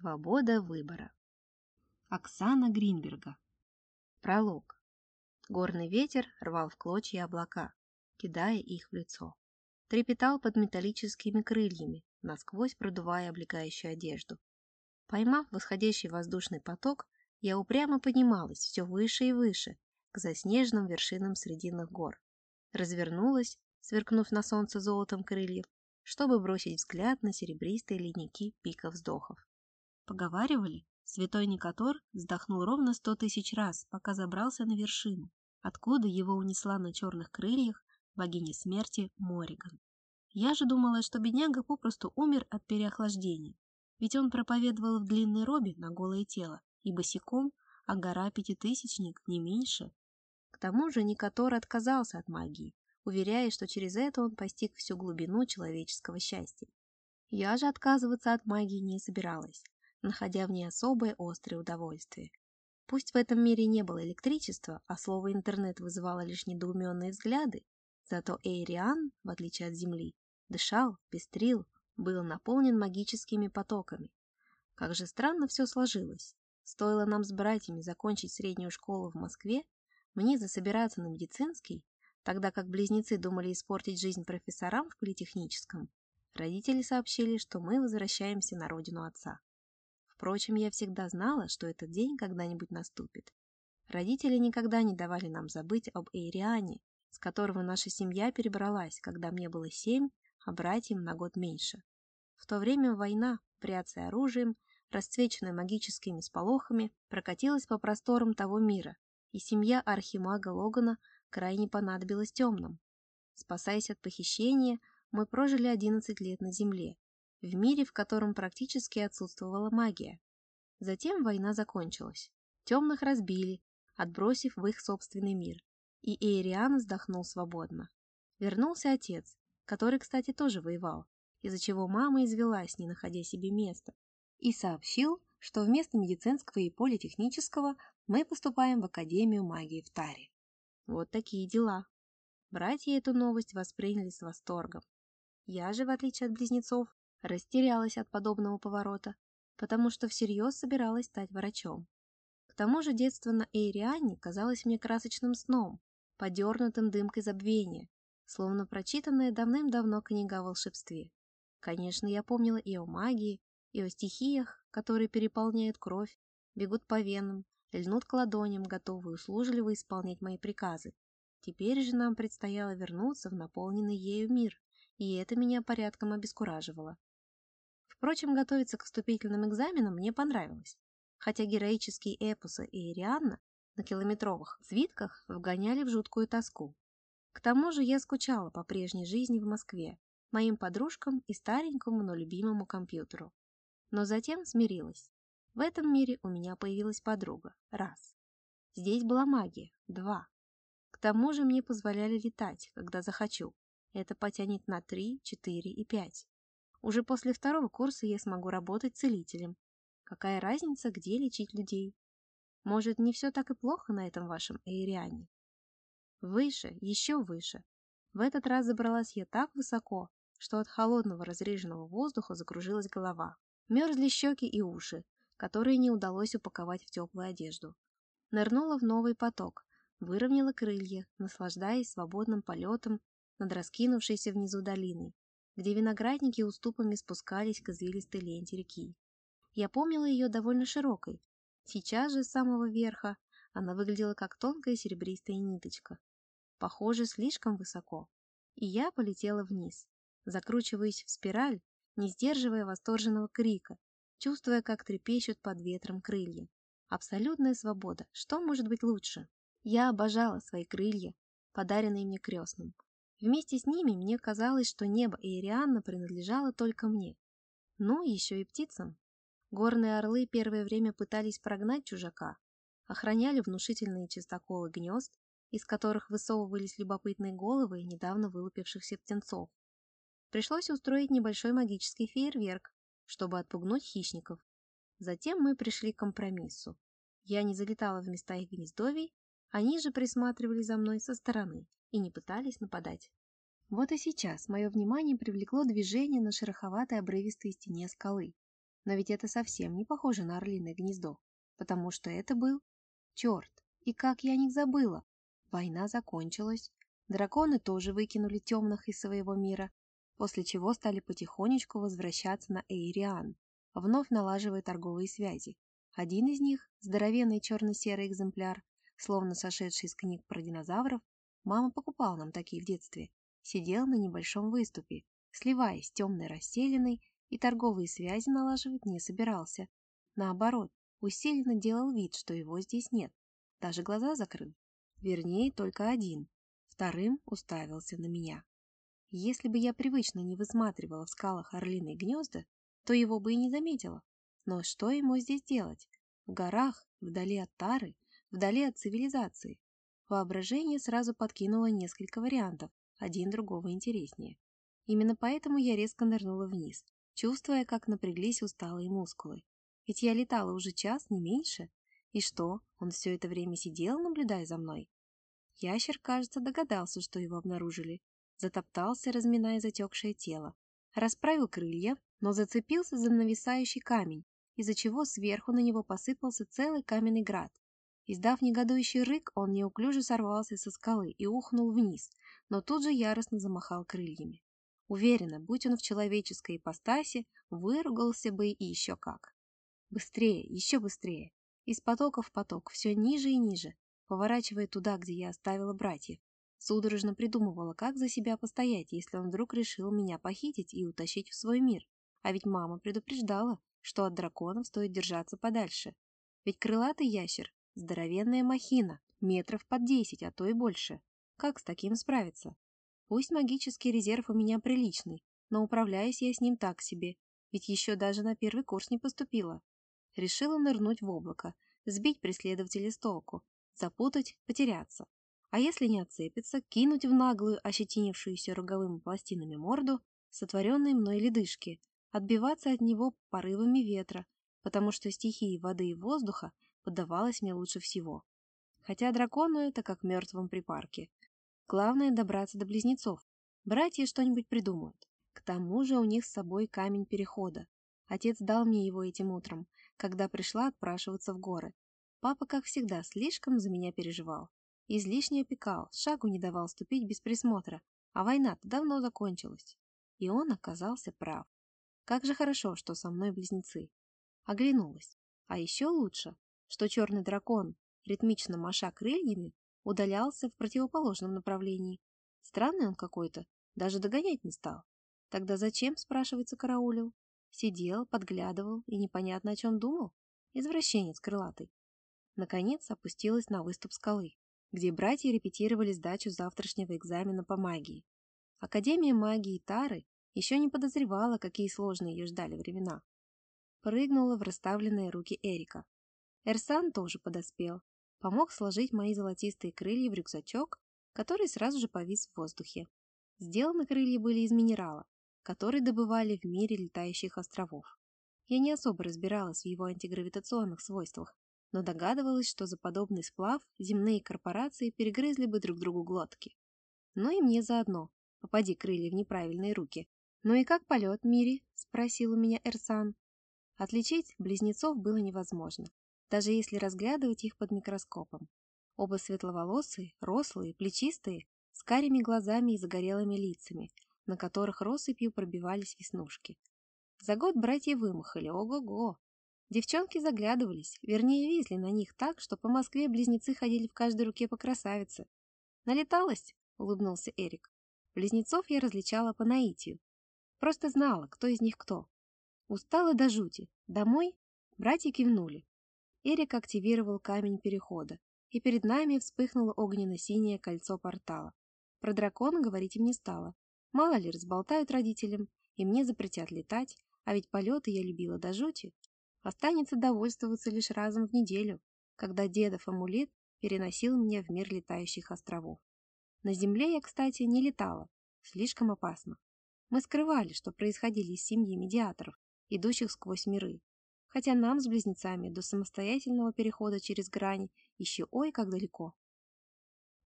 Свобода выбора. Оксана Гринберга. Пролог. Горный ветер рвал в клочья облака, кидая их в лицо. Трепетал под металлическими крыльями, насквозь продувая облегающую одежду. Поймав восходящий воздушный поток, я упрямо поднималась все выше и выше, к заснеженным вершинам срединных гор. Развернулась, сверкнув на солнце золотом крыльев, чтобы бросить взгляд на серебристые ледники пика вздохов. Поговаривали, святой Никатор вздохнул ровно сто тысяч раз, пока забрался на вершину, откуда его унесла на черных крыльях богиня смерти Мориган. Я же думала, что бедняга попросту умер от переохлаждения, ведь он проповедовал в длинной робе на голое тело и босиком, а гора Пятитысячник не меньше. К тому же Никатор отказался от магии, уверяя, что через это он постиг всю глубину человеческого счастья. Я же отказываться от магии не собиралась, находя в ней особое острое удовольствие. Пусть в этом мире не было электричества, а слово «интернет» вызывало лишь недоуменные взгляды, зато Эйриан, в отличие от Земли, дышал, пестрил, был наполнен магическими потоками. Как же странно все сложилось. Стоило нам с братьями закончить среднюю школу в Москве, мне засобираться на медицинский, тогда как близнецы думали испортить жизнь профессорам в политехническом, родители сообщили, что мы возвращаемся на родину отца. Впрочем, я всегда знала, что этот день когда-нибудь наступит. Родители никогда не давали нам забыть об Эйриане, с которого наша семья перебралась, когда мне было семь, а братьям на год меньше. В то время война, пряция оружием, расцвеченная магическими сполохами, прокатилась по просторам того мира, и семья архимага Логана крайне понадобилась темным. Спасаясь от похищения, мы прожили 11 лет на Земле, в мире, в котором практически отсутствовала магия. Затем война закончилась. Темных разбили, отбросив в их собственный мир, и Эйриан вздохнул свободно. Вернулся отец, который, кстати, тоже воевал, из-за чего мама извелась, не находя себе места, и сообщил, что вместо медицинского и политехнического мы поступаем в Академию магии в Таре. Вот такие дела. Братья эту новость восприняли с восторгом. Я же, в отличие от близнецов, Растерялась от подобного поворота, потому что всерьез собиралась стать врачом. К тому же детство на Эйриане казалось мне красочным сном, подернутым дымкой забвения, словно прочитанная давным-давно книга о волшебстве. Конечно, я помнила и о магии, и о стихиях, которые переполняют кровь, бегут по венам, льнут к ладоням, готовые услужливо исполнять мои приказы. Теперь же нам предстояло вернуться в наполненный ею мир, и это меня порядком обескураживало. Впрочем, готовиться к вступительным экзаменам мне понравилось, хотя героические эпосы и Ирианна на километровых свитках вгоняли в жуткую тоску. К тому же я скучала по прежней жизни в Москве, моим подружкам и старенькому, но любимому компьютеру. Но затем смирилась. В этом мире у меня появилась подруга. Раз. Здесь была магия. Два. К тому же мне позволяли летать, когда захочу. Это потянет на три, четыре и пять. Уже после второго курса я смогу работать целителем. Какая разница, где лечить людей? Может, не все так и плохо на этом вашем Эйриане? Выше, еще выше. В этот раз забралась я так высоко, что от холодного разреженного воздуха закружилась голова. Мерзли щеки и уши, которые не удалось упаковать в теплую одежду. Нырнула в новый поток, выровняла крылья, наслаждаясь свободным полетом над раскинувшейся внизу долиной, где виноградники уступами спускались к извилистой ленте реки. Я помнила ее довольно широкой. Сейчас же с самого верха она выглядела как тонкая серебристая ниточка. Похоже, слишком высоко. И я полетела вниз, закручиваясь в спираль, не сдерживая восторженного крика, чувствуя, как трепещут под ветром крылья. Абсолютная свобода. Что может быть лучше? Я обожала свои крылья, подаренные мне крестным. Вместе с ними мне казалось, что небо Ирианна принадлежало только мне. Ну, еще и птицам. Горные орлы первое время пытались прогнать чужака, охраняли внушительные чистоколы гнезд, из которых высовывались любопытные головы недавно вылупившихся птенцов. Пришлось устроить небольшой магический фейерверк, чтобы отпугнуть хищников. Затем мы пришли к компромиссу. Я не залетала в места их гнездовий, они же присматривали за мной со стороны и не пытались нападать. Вот и сейчас мое внимание привлекло движение на шероховатой обрывистой стене скалы. Но ведь это совсем не похоже на орлиное гнездо, потому что это был... Черт, и как я о них забыла! Война закончилась, драконы тоже выкинули темных из своего мира, после чего стали потихонечку возвращаться на Эйриан, вновь налаживая торговые связи. Один из них, здоровенный черно-серый экземпляр, словно сошедший из книг про динозавров, мама покупала нам такие в детстве, сидел на небольшом выступе, сливаясь с темной расселенной, и торговые связи налаживать не собирался. Наоборот, усиленно делал вид, что его здесь нет, даже глаза закрыл. Вернее, только один. Вторым уставился на меня. Если бы я привычно не высматривала в скалах орлиные гнезда, то его бы и не заметила. Но что ему здесь делать? В горах, вдали от Тары, вдали от цивилизации. Воображение сразу подкинуло несколько вариантов, один другого интереснее. Именно поэтому я резко нырнула вниз, чувствуя, как напряглись усталые мускулы. Ведь я летала уже час, не меньше. И что, он все это время сидел, наблюдая за мной? Ящер, кажется, догадался, что его обнаружили, затоптался, разминая затекшее тело, расправил крылья, но зацепился за нависающий камень, из-за чего сверху на него посыпался целый каменный град. Издав негодующий рык, он неуклюже сорвался со скалы и ухнул вниз, но тут же яростно замахал крыльями. Уверена, будь он в человеческой ипостаси, выругался бы и еще как. Быстрее, еще быстрее. Из потока в поток, все ниже и ниже, поворачивая туда, где я оставила братьев. Судорожно придумывала, как за себя постоять, если он вдруг решил меня похитить и утащить в свой мир. А ведь мама предупреждала, что от драконов стоит держаться подальше. Ведь крылатый ящер – здоровенная махина, метров под десять, а то и больше. Как с таким справиться? Пусть магический резерв у меня приличный, но управляюсь я с ним так себе, ведь еще даже на первый курс не поступила. Решила нырнуть в облако, сбить преследователя с толку, запутать, потеряться. А если не отцепится, кинуть в наглую, ощетинившуюся роговыми пластинами морду, сотворенной мной ледышки, отбиваться от него порывами ветра, потому что стихии воды и воздуха поддавалась мне лучше всего. Хотя дракону это как мертвым припарке. Главное добраться до близнецов. Братья что-нибудь придумают. К тому же у них с собой камень перехода. Отец дал мне его этим утром, когда пришла отпрашиваться в горы. Папа, как всегда, слишком за меня переживал. Излишне опекал, шагу не давал ступить без присмотра, а война-то давно закончилась. И он оказался прав. Как же хорошо, что со мной близнецы. Оглянулась. А еще лучше, что черный дракон, ритмично маша крыльями, удалялся в противоположном направлении. Странный он какой-то, даже догонять не стал. Тогда зачем, спрашивается, караулил? Сидел, подглядывал и непонятно о чем думал? Извращенец крылатый. Наконец опустилась на выступ скалы где братья репетировали сдачу завтрашнего экзамена по магии. Академия магии Тары еще не подозревала, какие сложные ее ждали времена. Прыгнула в расставленные руки Эрика. Эрсан тоже подоспел, помог сложить мои золотистые крылья в рюкзачок, который сразу же повис в воздухе. Сделаны крылья были из минерала, который добывали в мире летающих островов. Я не особо разбиралась в его антигравитационных свойствах, но догадывалась, что за подобный сплав земные корпорации перегрызли бы друг другу глотки. Ну и мне заодно. Попади крылья в неправильные руки. «Ну и как полет, Мири?» – спросил у меня Эрсан. Отличить близнецов было невозможно, даже если разглядывать их под микроскопом. Оба светловолосые, рослые, плечистые, с карими глазами и загорелыми лицами, на которых россыпью пробивались веснушки. За год братья вымахали, ого-го! Девчонки заглядывались, вернее, везли на них так, что по Москве близнецы ходили в каждой руке по красавице. «Налеталась?» — улыбнулся Эрик. Близнецов я различала по наитию. Просто знала, кто из них кто. Устала до жути. Домой? Братья кивнули. Эрик активировал камень перехода, и перед нами вспыхнуло огненно-синее кольцо портала. Про дракона говорить им не стало. Мало ли, разболтают родителям, и мне запретят летать, а ведь полеты я любила до жути. Останется довольствоваться лишь разом в неделю, когда дедов амулет переносил меня в мир летающих островов. На Земле я, кстати, не летала, слишком опасно. Мы скрывали, что происходили из семьи медиаторов, идущих сквозь миры, хотя нам с близнецами до самостоятельного перехода через грани еще ой как далеко.